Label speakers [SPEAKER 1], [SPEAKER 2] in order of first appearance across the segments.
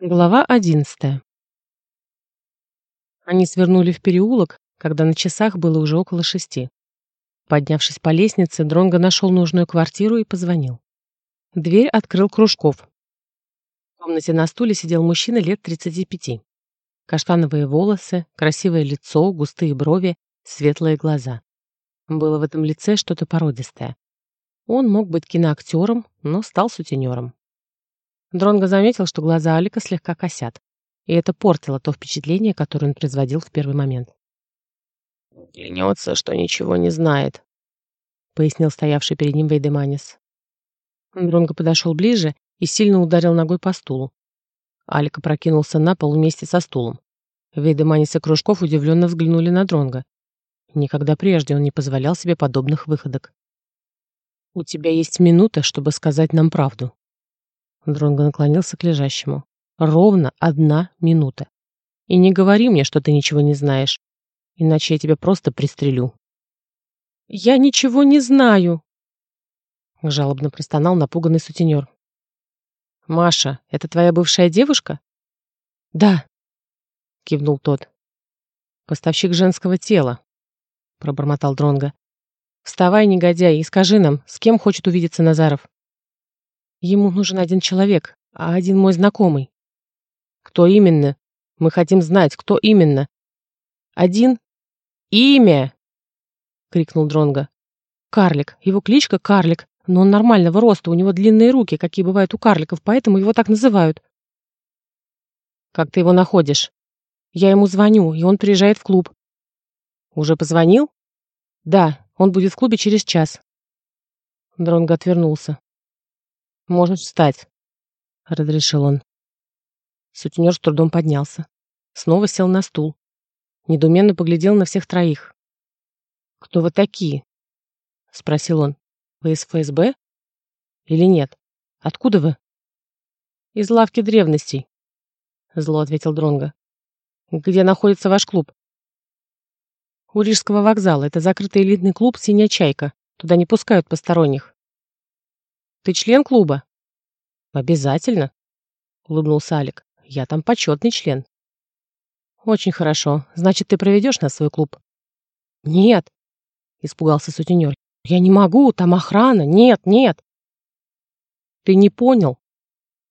[SPEAKER 1] Глава одиннадцатая. Они свернули в переулок, когда на часах было уже около шести. Поднявшись по лестнице, Дронго нашел нужную квартиру и позвонил. Дверь открыл Кружков. В комнате на стуле сидел мужчина лет 35. Каштановые волосы, красивое лицо, густые брови, светлые глаза. Было в этом лице что-то породистое. Он мог быть киноактером, но стал сутенером. Дронго заметил, что глаза Алика слегка косят, и это портило то впечатление, которое он производил в первый момент.
[SPEAKER 2] «Клянется, что ничего не знает», — пояснил стоявший перед ним Вейдеманис.
[SPEAKER 1] Дронго подошел ближе и сильно ударил ногой по стулу. Алик опрокинулся на пол вместе со стулом. Вейдеманис и Кружков удивленно взглянули на Дронго. Никогда прежде он не позволял себе подобных выходок. «У тебя есть минута, чтобы сказать нам правду», Дронго наклонился к лежащему. «Ровно одна минута. И не говори мне, что ты ничего не знаешь, иначе я тебя просто пристрелю». «Я ничего не знаю!» Жалобно простонал напуганный сутенер. «Маша, это твоя бывшая девушка?» «Да», — кивнул тот. «Поставщик женского тела», — пробормотал Дронго. «Вставай, негодяй, и скажи нам, с кем хочет увидеться Назаров?» Ему нужен один человек, а один мой знакомый. Кто именно? Мы хотим знать, кто именно. Один? Имя! крикнул Дронга. Карлик. Его кличка Карлик, но он нормального роста, у него длинные руки, какие бывают у карликов, поэтому его так называют. Как ты его находишь? Я ему звоню, и он приезжает в клуб. Уже позвонил? Да, он будет в клубе через час. Дронго отвернулся. «Можешь встать», — разрешил он. Сутенер с трудом поднялся. Снова сел на стул. Недуменно поглядел на всех троих. «Кто вы такие?» — спросил он. «Вы из ФСБ? Или нет? Откуда вы?» «Из лавки древностей», — зло ответил Дронго. «Где находится ваш клуб?» «У Рижского вокзала. Это закрытый элитный клуб «Синяя чайка». Туда не пускают посторонних. Ты член клуба? Обязательно, улыбнулся Алик. Я там почетный член. Очень хорошо. Значит, ты проведешь нас в свой клуб? Нет, испугался сутенер. Я не могу, там охрана. Нет, нет. Ты не понял?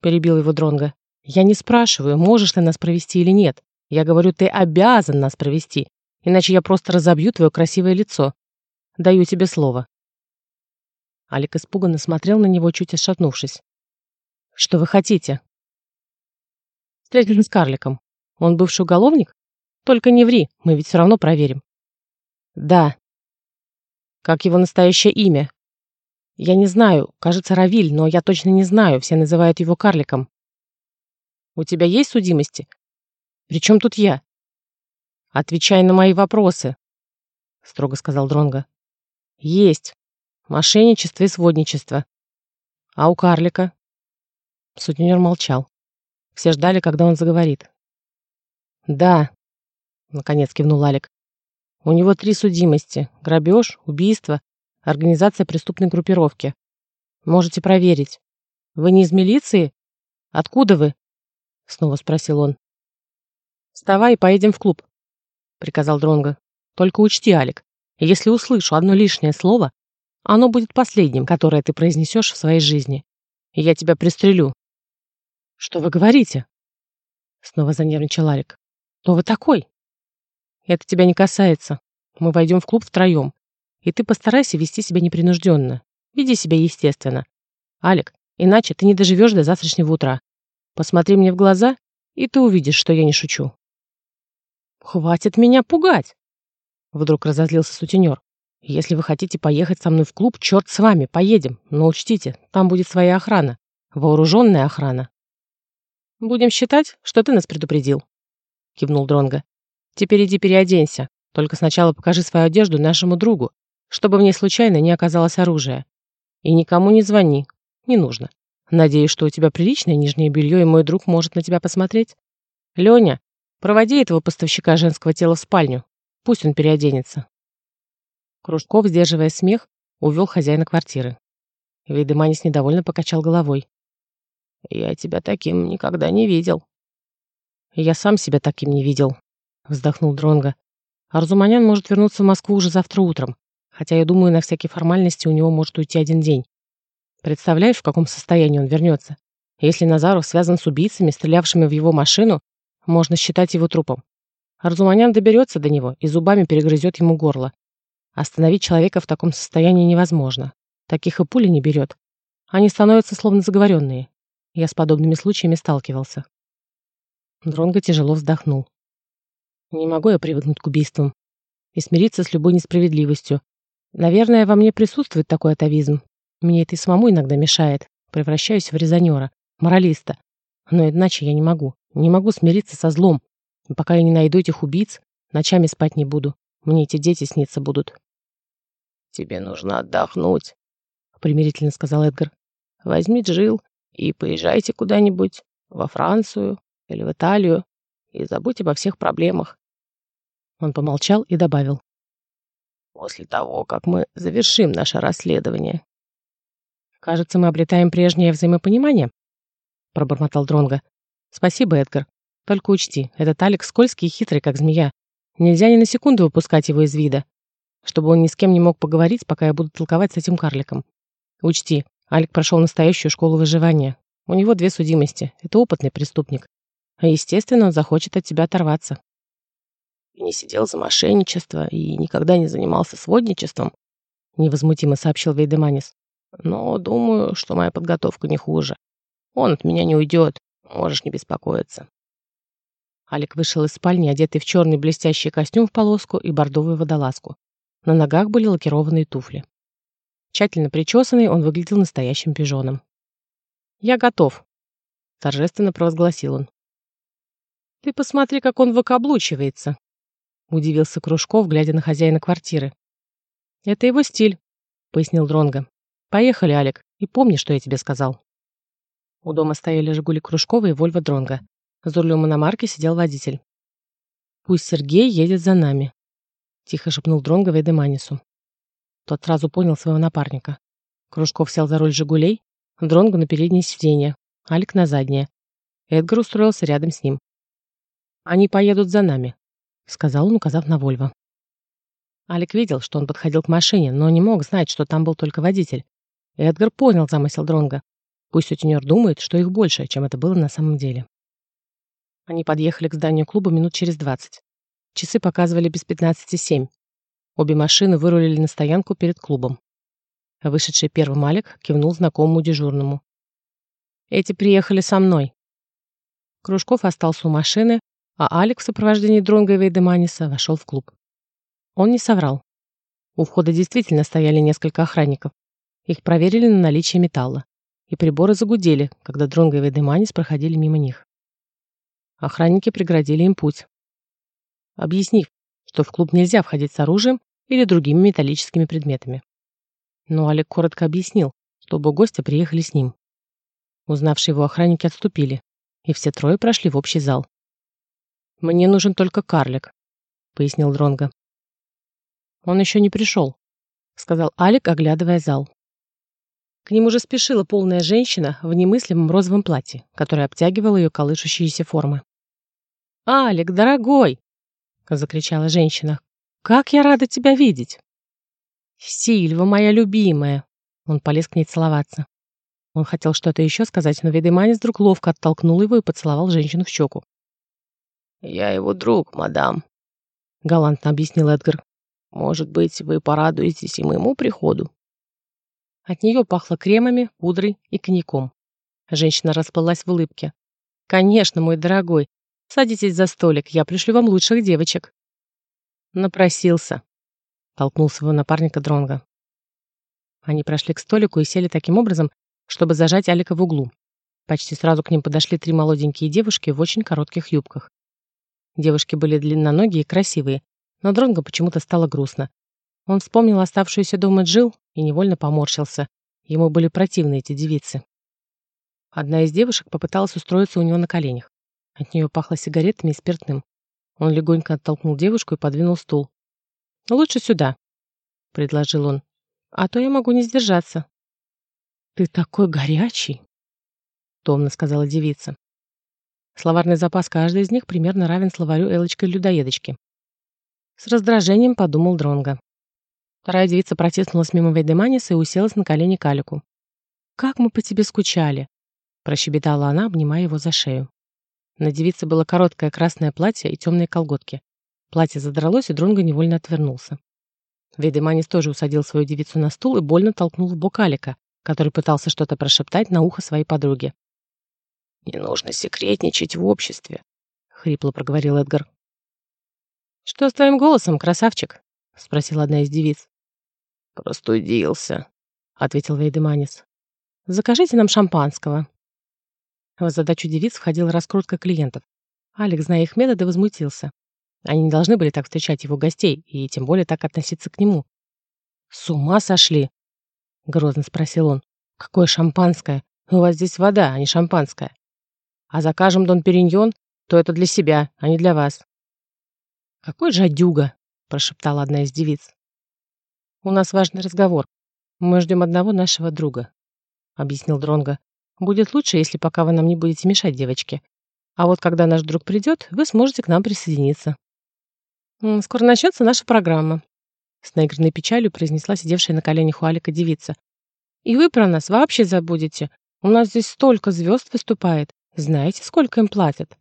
[SPEAKER 1] Перебил его Дронга. Я не спрашиваю, можешь ты нас провести или нет. Я говорю, ты обязан нас провести, иначе я просто разобью твое красивое лицо. Даю тебе слово. Алик испуганно смотрел на него, чуть отшатнувшись. «Что вы хотите?» «Встретились с карликом. Он бывший уголовник? Только не ври, мы ведь все равно проверим». «Да». «Как его настоящее имя?» «Я не знаю. Кажется, Равиль, но я точно не знаю. Все называют его карликом». «У тебя есть судимости?» «При чем тут я?» «Отвечай на мои вопросы», — строго сказал Дронга. «Есть. Мошенничество и сводничество. А у карлика? Сутенер молчал. Все ждали, когда он заговорит. Да, наконец кивнул Алик. У него три судимости. Грабеж, убийство, организация преступной группировки. Можете проверить. Вы не из милиции? Откуда вы? Снова спросил он. Вставай и поедем в клуб, приказал Дронго. Только учти, Алик, если услышу одно лишнее слово, оно будет последним, которое ты произнесешь в своей жизни. И я тебя пристрелю. Что вы говорите? Снова занервничал Алик. Кто вы такой? Это тебя не касается. Мы войдем в клуб втроем. И ты постарайся вести себя непринужденно. Веди себя естественно. Алик, иначе ты не доживешь до завтрашнего утра. Посмотри мне в глаза, и ты увидишь, что я не шучу. Хватит меня пугать! Вдруг разозлился сутенер. Если вы хотите поехать со мной в клуб, черт с вами, поедем. Но учтите, там будет своя охрана. Вооруженная охрана. Будем считать, что ты нас предупредил. Кивнул Дронга. Теперь иди переоденься. Только сначала покажи свою одежду нашему другу, чтобы в ней случайно не оказалось оружия. И никому не звони. Не нужно. Надеюсь, что у тебя приличное нижнее белье, и мой друг может на тебя посмотреть. Леня, проводи этого поставщика женского тела в спальню. Пусть он переоденется. Кружков, сдерживая смех, увел хозяина квартиры. Видеманис недовольно покачал головой.
[SPEAKER 2] Я тебя таким никогда не видел».
[SPEAKER 1] «Я сам себя таким не видел», — вздохнул Дронга. «Арзуманян может вернуться в Москву уже завтра утром, хотя я думаю, на всякие формальности у него может уйти один день. Представляешь, в каком состоянии он вернется? Если Назаров связан с убийцами, стрелявшими в его машину, можно считать его трупом. Арзуманян доберется до него и зубами перегрызет ему горло. Остановить человека в таком состоянии невозможно. Таких и пули не берет. Они становятся словно заговоренные. Я с подобными случаями сталкивался. Дронго тяжело вздохнул. Не могу я привыкнуть к убийствам и смириться с любой несправедливостью. Наверное, во мне присутствует такой атовизм. Мне это и самому иногда мешает. Превращаюсь в резонера, моралиста. Но иначе я не могу. Не могу смириться со злом. И пока я не найду этих убийц, ночами спать не буду. Мне эти дети сниться будут.
[SPEAKER 2] «Тебе нужно отдохнуть», — примирительно сказал Эдгар. «Возьми Джил и поезжайте куда-нибудь, во Францию или в Италию, и забудь обо всех проблемах».
[SPEAKER 1] Он помолчал и добавил.
[SPEAKER 2] «После того, как мы завершим наше расследование».
[SPEAKER 1] «Кажется, мы обретаем прежнее взаимопонимание», — пробормотал Дронга. «Спасибо, Эдгар. Только учти, этот Алекс скользкий и хитрый, как змея. Нельзя ни на секунду выпускать его из вида, чтобы он ни с кем не мог поговорить, пока я буду толковать с этим карликом. Учти, Алик прошел настоящую школу выживания. У него две судимости. Это опытный преступник. А естественно, он захочет от тебя оторваться.
[SPEAKER 2] И не сидел за мошенничество и никогда не занимался сводничеством, невозмутимо сообщил Вейдеманис. Но думаю, что моя подготовка не хуже. Он от меня не уйдет, можешь не беспокоиться.
[SPEAKER 1] Алик вышел из спальни, одетый в черный блестящий костюм в полоску и бордовую водолазку. На ногах были лакированные туфли. Тщательно причесанный, он выглядел настоящим пижоном. «Я готов», — торжественно провозгласил он. «Ты посмотри, как он выкаблучивается», — удивился Кружков, глядя на хозяина квартиры. «Это его стиль», — пояснил Дронго. «Поехали, Алик, и помни, что я тебе сказал». У дома стояли «Жигули» Кружкова и «Вольво» Дронго. За рулем иномарки сидел водитель. «Пусть Сергей едет за нами», — тихо шепнул Дронго Вейдеманису. Тот сразу понял своего напарника. Кружков сел за руль «Жигулей», Дронго на переднее сиденье, Алик на заднее. Эдгар устроился рядом с ним. «Они поедут за нами», — сказал он, указав на Вольво. Алик видел, что он подходил к машине, но не мог знать, что там был только водитель. Эдгар понял замысел Дронга. Пусть сутенер думает, что их больше, чем это было на самом деле. Они подъехали к зданию клуба минут через двадцать. Часы показывали без пятнадцати семь. Обе машины вырулили на стоянку перед клубом. Вышедший первым Алик кивнул знакомому дежурному. «Эти приехали со мной». Кружков остался у машины, а Алик в сопровождении Дронга и Вейдеманиса вошел в клуб. Он не соврал. У входа действительно стояли несколько охранников. Их проверили на наличие металла. И приборы загудели, когда Дронго и Вейдеманис проходили мимо них. Охранники преградили им путь, объяснив, что в клуб нельзя входить с оружием или другими металлическими предметами. Но Олег коротко объяснил, что оба гостя приехали с ним. Узнавшие его охранники отступили, и все трое прошли в общий зал. «Мне нужен только карлик», — пояснил Дронго. «Он еще не пришел», — сказал Алик, оглядывая зал. К нему уже спешила полная женщина в немыслимом розовом платье, которое обтягивало ее колышущиеся формы. «Алик, дорогой!» — закричала женщина. «Как я рада тебя видеть!» «Сильва, моя любимая!» Он полез к ней целоваться. Он хотел что-то еще сказать, но Ведеманис вдруг ловко оттолкнул его и поцеловал женщину в щеку.
[SPEAKER 2] «Я его друг, мадам», —
[SPEAKER 1] галантно объяснил Эдгар.
[SPEAKER 2] «Может быть, вы порадуетесь и моему приходу?»
[SPEAKER 1] От нее пахло кремами, пудрой и коньяком. Женщина расплылась в улыбке. «Конечно, мой дорогой. Садитесь за столик, я пришлю вам лучших девочек». «Напросился», — толкнул своего напарника Дронга. Они прошли к столику и сели таким образом, чтобы зажать Алика в углу. Почти сразу к ним подошли три молоденькие девушки в очень коротких юбках. Девушки были длинноногие и красивые, но Дронго почему-то стало грустно. Он вспомнил оставшуюся дома Джил и невольно поморщился. Ему были противны эти девицы. Одна из девушек попыталась устроиться у него на коленях. От нее пахло сигаретами и спиртным. Он легонько оттолкнул девушку и подвинул стул. «Лучше сюда», — предложил он. «А то я могу не сдержаться». «Ты такой горячий!» томно сказала девица. Словарный запас каждой из них примерно равен словарю Элочкой-людоедочки. С раздражением подумал Дронга. Вторая девица протиснулась мимо Вейдеманиса и уселась на колени Калику. «Как мы по тебе скучали!» прощебетала она, обнимая его за шею. На девице было короткое красное платье и темные колготки. Платье задралось, и Дронго невольно отвернулся. Вейдеманис тоже усадил свою девицу на стул и больно толкнул в бок Алика, который пытался что-то прошептать на ухо своей подруге.
[SPEAKER 2] «Не нужно секретничать в обществе», — хрипло проговорил Эдгар.
[SPEAKER 1] «Что с твоим голосом, красавчик?» — спросила одна из девиц.
[SPEAKER 2] «Простудился», — ответил Вейдеманис.
[SPEAKER 1] «Закажите нам шампанского». В задачу девиц входила раскрутка клиентов. Алекс, зная их методы, возмутился. Они не должны были так встречать его гостей, и тем более так относиться к нему. «С ума сошли?» — грозно спросил он. «Какое шампанское? У вас здесь вода, а не шампанское. А закажем Дон Периньон, то это для себя, а не для вас». «Какой жадюга!» — прошептала одна из девиц. «У нас важный разговор. Мы ждем одного нашего друга», — объяснил Дронго. «Будет лучше, если пока вы нам не будете мешать, девочки. А вот когда наш друг придет, вы сможете к нам присоединиться». «Скоро начнется наша программа», — с наигранной печалью произнесла сидевшая на коленях у Алика девица. «И вы про нас вообще забудете. У нас здесь столько звезд выступает. Знаете, сколько им платят?»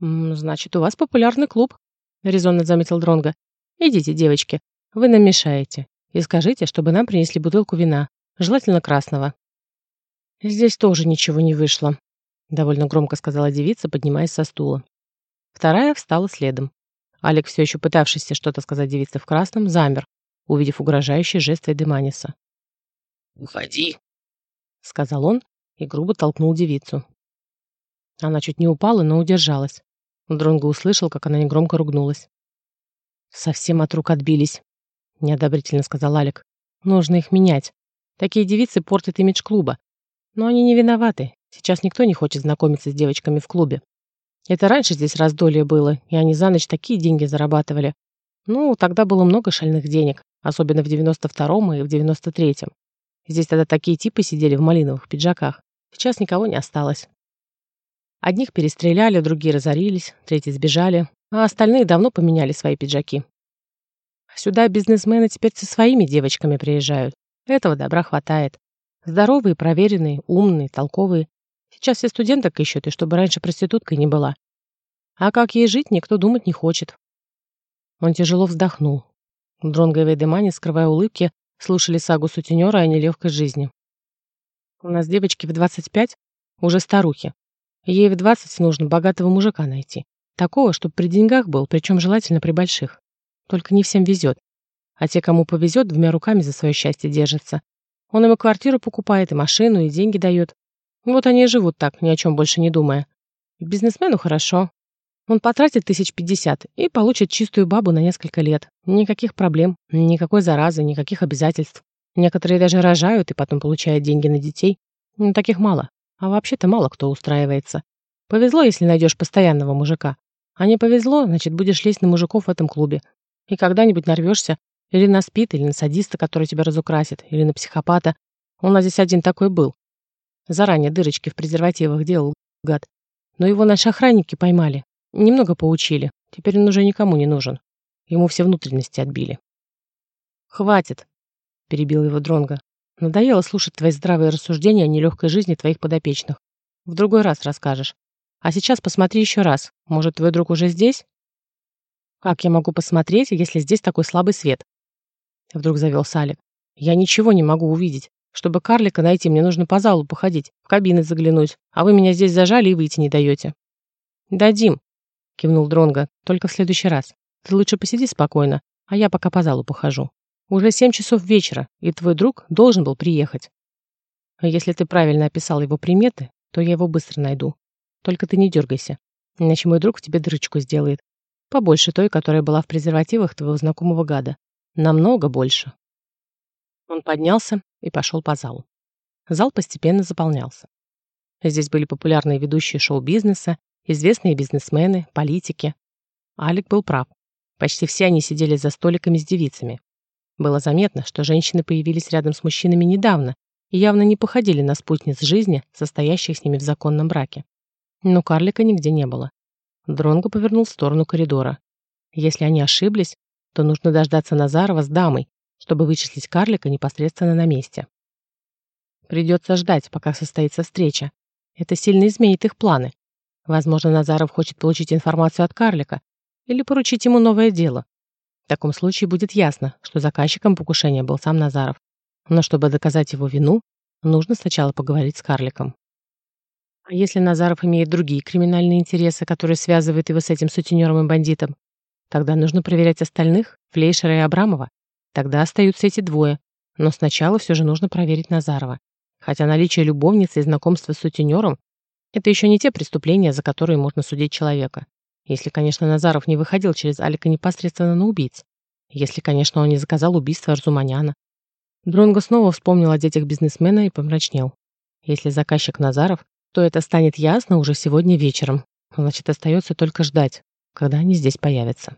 [SPEAKER 1] «Значит, у вас популярный клуб», — резонно заметил Дронга. «Идите, девочки, вы нам мешаете. И скажите, чтобы нам принесли бутылку вина, желательно красного». «Здесь тоже ничего не вышло», — довольно громко сказала девица, поднимаясь со стула. Вторая встала следом. Алик, все еще пытавшийся что-то сказать девице в красном, замер, увидев угрожающий жест Эдеманиса.
[SPEAKER 2] «Уходи», —
[SPEAKER 1] сказал он и грубо толкнул девицу. Она чуть не упала, но удержалась. Дронго услышал, как она негромко ругнулась. «Совсем от рук отбились», — неодобрительно сказал Алик. «Нужно их менять. Такие девицы портят имидж клуба. Но они не виноваты. Сейчас никто не хочет знакомиться с девочками в клубе. Это раньше здесь раздолье было, и они за ночь такие деньги зарабатывали. Ну, тогда было много шальных денег, особенно в 92-м и в 93-м. Здесь тогда такие типы сидели в малиновых пиджаках. Сейчас никого не осталось. Одних перестреляли, другие разорились, третьи сбежали, а остальные давно поменяли свои пиджаки. Сюда бизнесмены теперь со своими девочками приезжают. Этого добра хватает. Здоровые, проверенные, умные, толковые. Сейчас все студенток ищут, и чтобы раньше проституткой не была. А как ей жить, никто думать не хочет. Он тяжело вздохнул. Дронго и Вейдемани, скрывая улыбки, слушали сагу сутенера о нелегкой жизни. У нас девочки в 25 уже старухи. Ей в 20 нужно богатого мужика найти. Такого, чтобы при деньгах был, причем желательно при больших. Только не всем везет. А те, кому повезет, двумя руками за свое счастье держатся. Он им квартиру покупает, и машину, и деньги дает. Вот они и живут так, ни о чем больше не думая. Бизнесмену хорошо. Он потратит тысяч пятьдесят и получит чистую бабу на несколько лет. Никаких проблем, никакой заразы, никаких обязательств. Некоторые даже рожают и потом получают деньги на детей. Но таких мало. А вообще-то мало кто устраивается. Повезло, если найдешь постоянного мужика. А не повезло, значит, будешь лезть на мужиков в этом клубе. И когда-нибудь нарвешься или на спит, или на садиста, который тебя разукрасит, или на психопата. У нас здесь один такой был. Заранее дырочки в презервативах делал, гад. Но его наши охранники поймали. Немного поучили. Теперь он уже никому не нужен. Ему все внутренности отбили. «Хватит», — перебил его Дронга. «Надоело слушать твои здравые рассуждения о нелегкой жизни твоих подопечных. В другой раз расскажешь. А сейчас посмотри еще раз. Может, твой друг уже здесь?» «Как я могу посмотреть, если здесь такой слабый свет?» Вдруг завел Салик. «Я ничего не могу увидеть. Чтобы карлика найти, мне нужно по залу походить, в кабины заглянуть, а вы меня здесь зажали и выйти не даете». «Дадим», — кивнул Дронга, — «только в следующий раз. Ты лучше посиди спокойно, а я пока по залу похожу. Уже семь часов вечера, и твой друг должен был приехать. А если ты правильно описал его приметы, то я его быстро найду. Только ты не дергайся, иначе мой друг в тебе дырочку сделает. Побольше той, которая была в презервативах твоего знакомого гада. Намного больше». Он поднялся и пошел по залу. Зал постепенно заполнялся. Здесь были популярные ведущие шоу-бизнеса, известные бизнесмены, политики. Алик был прав. Почти все они сидели за столиками с девицами. Было заметно, что женщины появились рядом с мужчинами недавно и явно не походили на спутниц жизни, состоящих с ними в законном браке. Но карлика нигде не было. Дронго повернул в сторону коридора. Если они ошиблись, то нужно дождаться Назарова с дамой, чтобы вычислить карлика непосредственно на месте. Придется ждать, пока состоится встреча. Это сильно изменит их планы. Возможно, Назаров хочет получить информацию от карлика или поручить ему новое дело. В таком случае будет ясно, что заказчиком покушения был сам Назаров. Но чтобы доказать его вину, нужно сначала поговорить с карликом. А если Назаров имеет другие криминальные интересы, которые связывают его с этим сутенером и бандитом, тогда нужно проверять остальных, Флейшера и Абрамова. Тогда остаются эти двое, но сначала все же нужно проверить Назарова. Хотя наличие любовницы и знакомство с сутенером – это еще не те преступления, за которые можно судить человека. Если, конечно, Назаров не выходил через Алика непосредственно на убийц. Если, конечно, он не заказал убийство Арзуманяна. Дронго снова вспомнил о детях бизнесмена и помрачнел. Если заказчик Назаров, то это станет ясно уже сегодня вечером. Значит, остается только ждать, когда они здесь появятся.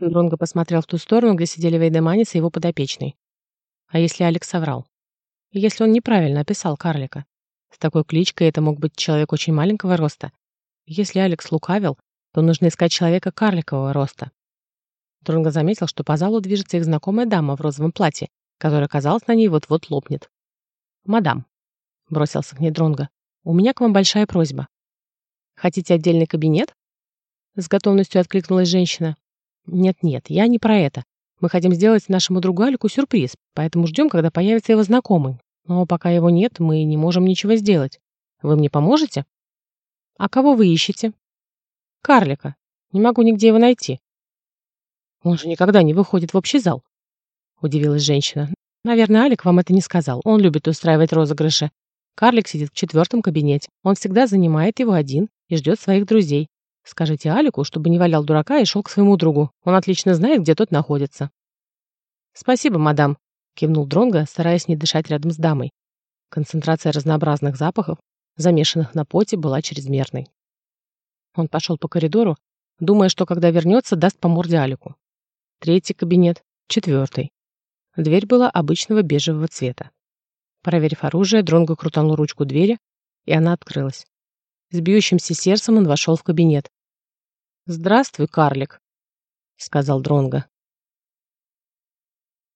[SPEAKER 1] Дронго посмотрел в ту сторону, где сидели Вейдеманис и его подопечный. А если Алекс соврал? Если он неправильно описал карлика? С такой кличкой это мог быть человек очень маленького роста. Если Алекс лукавил, то нужно искать человека карликового роста. Дронго заметил, что по залу движется их знакомая дама в розовом платье, которая, казалось, на ней вот-вот лопнет. «Мадам», — бросился к ней Дронго, — «у меня к вам большая просьба». «Хотите отдельный кабинет?» С готовностью откликнулась женщина. «Нет-нет, я не про это. Мы хотим сделать нашему другу Алику сюрприз, поэтому ждем, когда появится его знакомый. Но пока его нет, мы не можем ничего сделать. Вы мне поможете?» «А кого вы ищете?» «Карлика. Не могу нигде его найти». «Он же никогда не выходит в общий зал», — удивилась женщина. «Наверное, Алик вам это не сказал. Он любит устраивать розыгрыши. Карлик сидит в четвертом кабинете. Он всегда занимает его один и ждет своих друзей. Скажите Алику, чтобы не валял дурака и шел к своему другу. Он отлично знает, где тот находится». «Спасибо, мадам», — кивнул Дронго, стараясь не дышать рядом с дамой. Концентрация разнообразных запахов, замешанных на поте, была чрезмерной. Он пошел по коридору, думая, что когда вернется, даст по морде Алику. Третий кабинет, четвертый. Дверь была обычного бежевого цвета. Проверив оружие, Дронго крутанул ручку двери, и она открылась. С бьющимся сердцем он вошел в кабинет. «Здравствуй, карлик», — сказал Дронго.